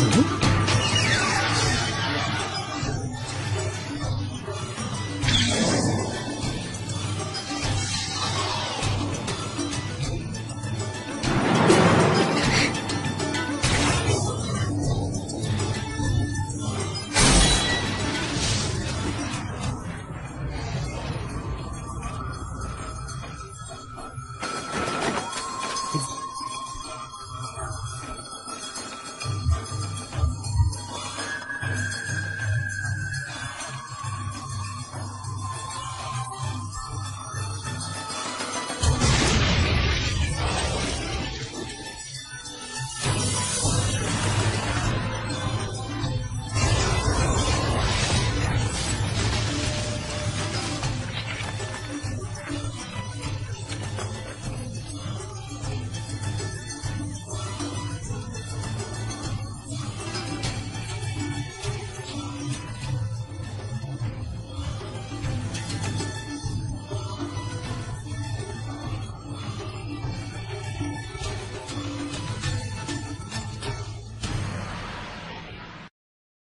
Hmm?